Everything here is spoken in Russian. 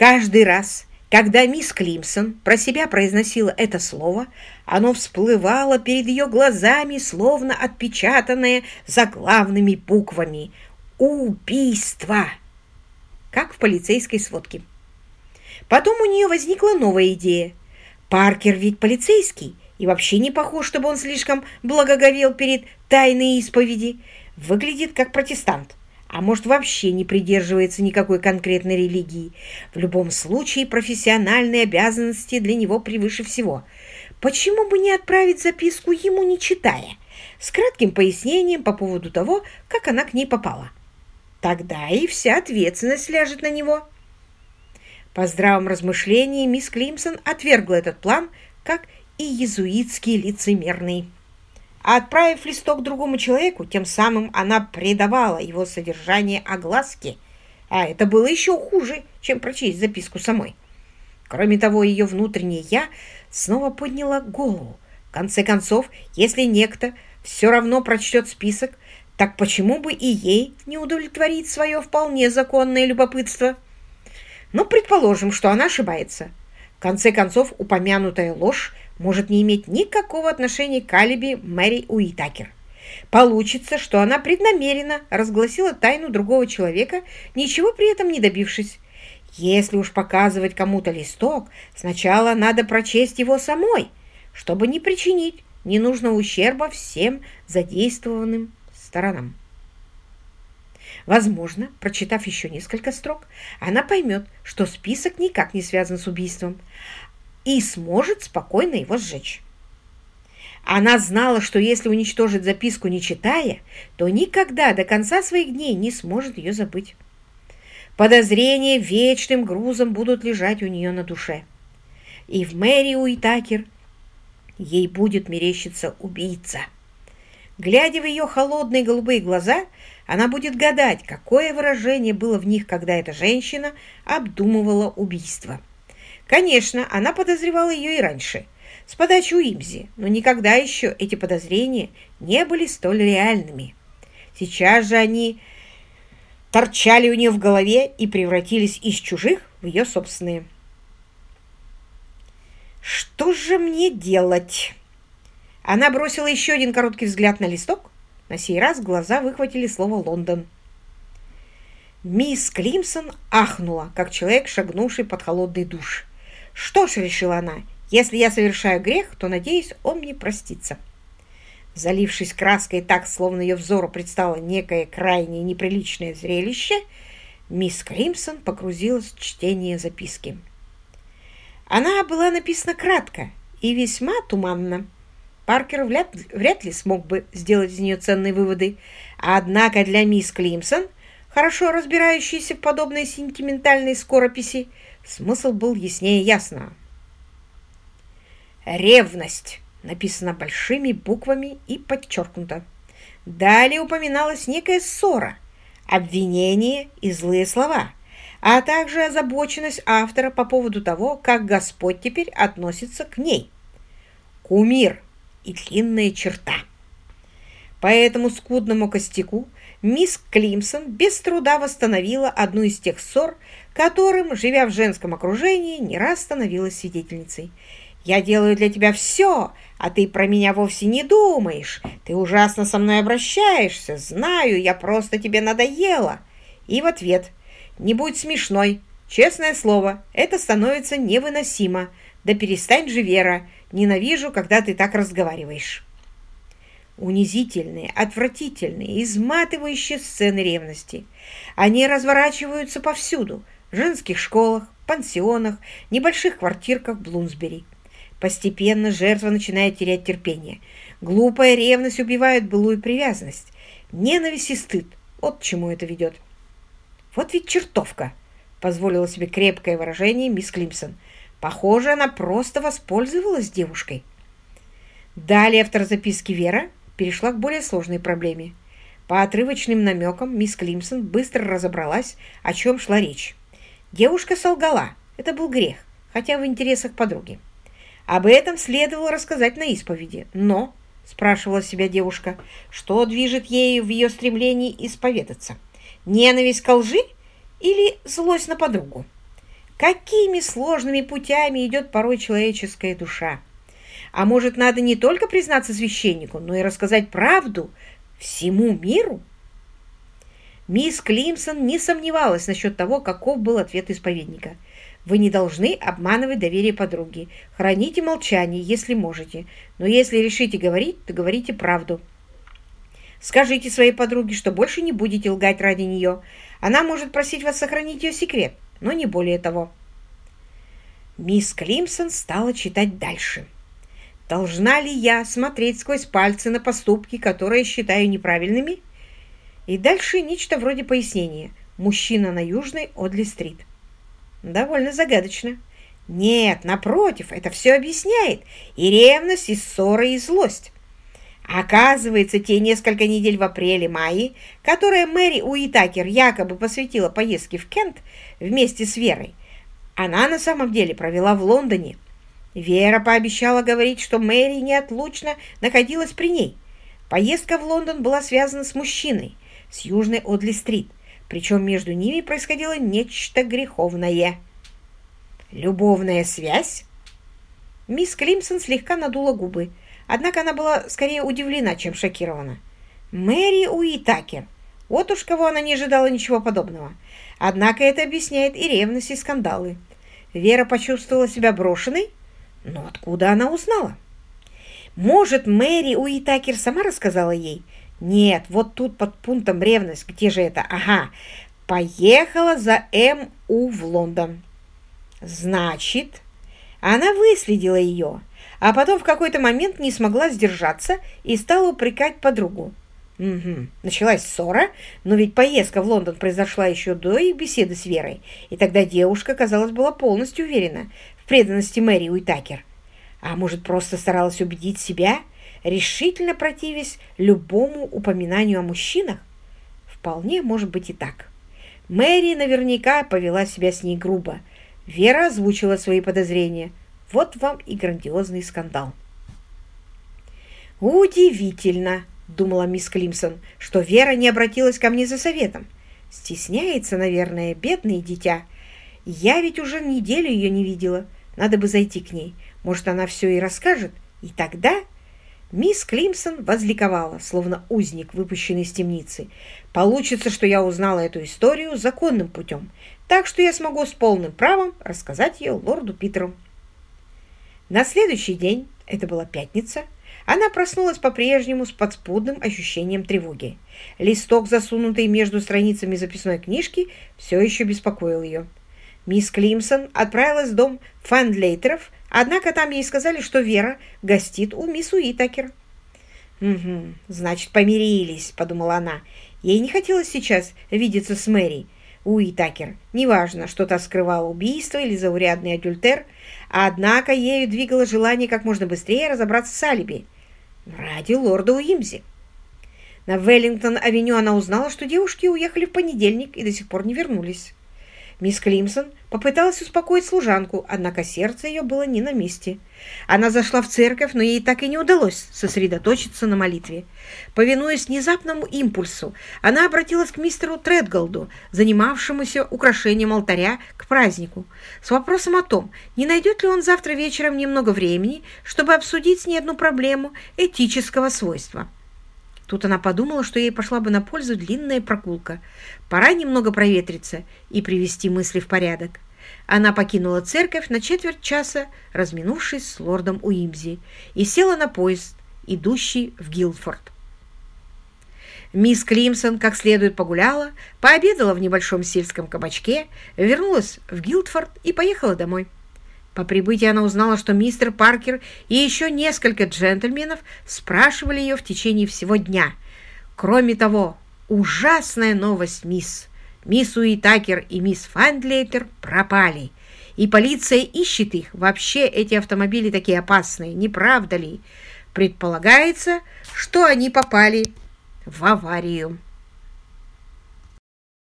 Каждый раз, когда мисс Климсон про себя произносила это слово, оно всплывало перед ее глазами, словно отпечатанное заглавными буквами «Убийство», как в полицейской сводке. Потом у нее возникла новая идея. Паркер ведь полицейский, и вообще не похож, чтобы он слишком благоговел перед тайной исповеди. Выглядит как протестант а может вообще не придерживается никакой конкретной религии. В любом случае профессиональные обязанности для него превыше всего. Почему бы не отправить записку ему, не читая, с кратким пояснением по поводу того, как она к ней попала? Тогда и вся ответственность ляжет на него. По здравом размышлении мисс Климсон отвергла этот план как и езуитский лицемерный. А отправив листок другому человеку, тем самым она предавала его содержание огласке, а это было еще хуже, чем прочесть записку самой. Кроме того, ее внутреннее «я» снова подняла голову. В конце концов, если некто все равно прочтет список, так почему бы и ей не удовлетворить свое вполне законное любопытство? Ну, предположим, что она ошибается. В конце концов, упомянутая ложь может не иметь никакого отношения к алиби Мэри Уитакер. Получится, что она преднамеренно разгласила тайну другого человека, ничего при этом не добившись. Если уж показывать кому-то листок, сначала надо прочесть его самой, чтобы не причинить ненужного ущерба всем задействованным сторонам. Возможно, прочитав еще несколько строк, она поймет, что список никак не связан с убийством, и сможет спокойно его сжечь. Она знала, что если уничтожит записку, не читая, то никогда до конца своих дней не сможет ее забыть. Подозрения вечным грузом будут лежать у нее на душе. И в Мэри Уитакер ей будет мерещиться убийца. Глядя в ее холодные голубые глаза, она будет гадать, какое выражение было в них, когда эта женщина обдумывала убийство. Конечно, она подозревала ее и раньше, с подачи Уимзи, но никогда еще эти подозрения не были столь реальными. Сейчас же они торчали у нее в голове и превратились из чужих в ее собственные. «Что же мне делать?» Она бросила еще один короткий взгляд на листок. На сей раз глаза выхватили слово «Лондон». Мисс Климсон ахнула, как человек, шагнувший под холодный душ. «Что ж», — решила она, — «если я совершаю грех, то, надеюсь, он мне простится». Залившись краской так, словно ее взору предстало некое крайне неприличное зрелище, мисс Кримсон погрузилась в чтение записки. Она была написана кратко и весьма туманно. Паркер вряд, вряд ли смог бы сделать из нее ценные выводы, однако для мисс Климсон, хорошо разбирающейся в подобной сентиментальной скорописи, Смысл был яснее ясного. «Ревность» написано большими буквами и подчеркнуто. Далее упоминалась некая ссора, обвинение и злые слова, а также озабоченность автора по поводу того, как Господь теперь относится к ней. Кумир и длинная черта. По этому скудному костяку мисс Климсон без труда восстановила одну из тех ссор, которым, живя в женском окружении, не раз становилась свидетельницей. «Я делаю для тебя все, а ты про меня вовсе не думаешь. Ты ужасно со мной обращаешься. Знаю, я просто тебе надоела». И в ответ «Не будь смешной. Честное слово, это становится невыносимо. Да перестань же, Вера. Ненавижу, когда ты так разговариваешь». Унизительные, отвратительные, изматывающие сцены ревности. Они разворачиваются повсюду – в женских школах, пансионах, небольших квартирках Блумсбери. Постепенно жертва начинает терять терпение. Глупая ревность убивает былую привязанность. Ненависть и стыд. Вот к чему это ведет. Вот ведь чертовка, позволила себе крепкое выражение мисс Климсон. Похоже, она просто воспользовалась девушкой. Далее автор записки Вера перешла к более сложной проблеме. По отрывочным намекам мисс Климсон быстро разобралась, о чем шла речь. Девушка солгала. Это был грех, хотя в интересах подруги. Об этом следовало рассказать на исповеди. Но, спрашивала себя девушка, что движет ею в ее стремлении исповедаться? Ненависть к лжи или злость на подругу? какими сложными путями идет порой человеческая душа. А может, надо не только признаться священнику, но и рассказать правду всему миру? Мисс Климсон не сомневалась насчет того, каков был ответ исповедника. «Вы не должны обманывать доверие подруги. Храните молчание, если можете. Но если решите говорить, то говорите правду. Скажите своей подруге, что больше не будете лгать ради нее. Она может просить вас сохранить ее секрет, но не более того». Мисс Климсон стала читать дальше. Должна ли я смотреть сквозь пальцы на поступки, которые считаю неправильными? И дальше нечто вроде пояснения. Мужчина на Южной Одли-стрит. Довольно загадочно. Нет, напротив, это все объясняет. И ревность, и ссора, и злость. Оказывается, те несколько недель в апреле-мае, которые Мэри Уитакер якобы посвятила поездке в Кент вместе с Верой, она на самом деле провела в Лондоне – Вера пообещала говорить, что Мэри неотлучно находилась при ней. Поездка в Лондон была связана с мужчиной, с Южной Одли-стрит, причем между ними происходило нечто греховное. «Любовная связь?» Мисс Климсон слегка надула губы, однако она была скорее удивлена, чем шокирована. «Мэри Уитакер!» Вот уж кого она не ожидала ничего подобного. Однако это объясняет и ревность, и скандалы. Вера почувствовала себя брошенной, но откуда она узнала? Может, Мэри Уитакер сама рассказала ей? Нет, вот тут под пунктом ревность. Где же это? Ага, поехала за М.У. в Лондон. Значит, она выследила ее, а потом в какой-то момент не смогла сдержаться и стала упрекать подругу. Угу. Началась ссора, но ведь поездка в Лондон произошла еще до их беседы с Верой, и тогда девушка, казалось, была полностью уверена преданности Мэри Уитакер. А может, просто старалась убедить себя, решительно противясь любому упоминанию о мужчинах? Вполне может быть и так. Мэри наверняка повела себя с ней грубо. Вера озвучила свои подозрения. Вот вам и грандиозный скандал. «Удивительно!» — думала мисс Климсон, что Вера не обратилась ко мне за советом. Стесняется, наверное, бедное дитя. Я ведь уже неделю ее не видела. Надо бы зайти к ней. Может, она все и расскажет. И тогда мисс Климсон возликовала, словно узник, выпущенный из темницы. Получится, что я узнала эту историю законным путем, так что я смогу с полным правом рассказать ее лорду Питеру. На следующий день, это была пятница, она проснулась по-прежнему с подспудным ощущением тревоги. Листок, засунутый между страницами записной книжки, все еще беспокоил ее. Мисс Климсон отправилась в дом Фандлейтеров, однако там ей сказали, что Вера гостит у мисс Уитакер. «Угу, значит, помирились», — подумала она. Ей не хотелось сейчас видеться с Мэри Уитакер. Неважно, что та скрывала убийство или заурядный адюльтер, однако ею двигало желание как можно быстрее разобраться с алиби. Ради лорда Уимзи. На Веллингтон-авеню она узнала, что девушки уехали в понедельник и до сих пор не вернулись. Мисс Климсон попыталась успокоить служанку, однако сердце ее было не на месте. Она зашла в церковь, но ей так и не удалось сосредоточиться на молитве. Повинуясь внезапному импульсу, она обратилась к мистеру Тредголду, занимавшемуся украшением алтаря к празднику, с вопросом о том, не найдет ли он завтра вечером немного времени, чтобы обсудить с ней одну проблему этического свойства. Тут она подумала, что ей пошла бы на пользу длинная прогулка. Пора немного проветриться и привести мысли в порядок. Она покинула церковь на четверть часа, разминувшись с лордом Уимзи, и села на поезд, идущий в Гилфорд. Мисс Климсон как следует погуляла, пообедала в небольшом сельском кабачке, вернулась в Гилдфорд и поехала домой. По прибытии она узнала, что мистер Паркер и еще несколько джентльменов спрашивали ее в течение всего дня. Кроме того, ужасная новость, мисс. Мисс Уитакер и мисс Фандлейтер пропали. И полиция ищет их. Вообще эти автомобили такие опасные, не правда ли? Предполагается, что они попали в аварию.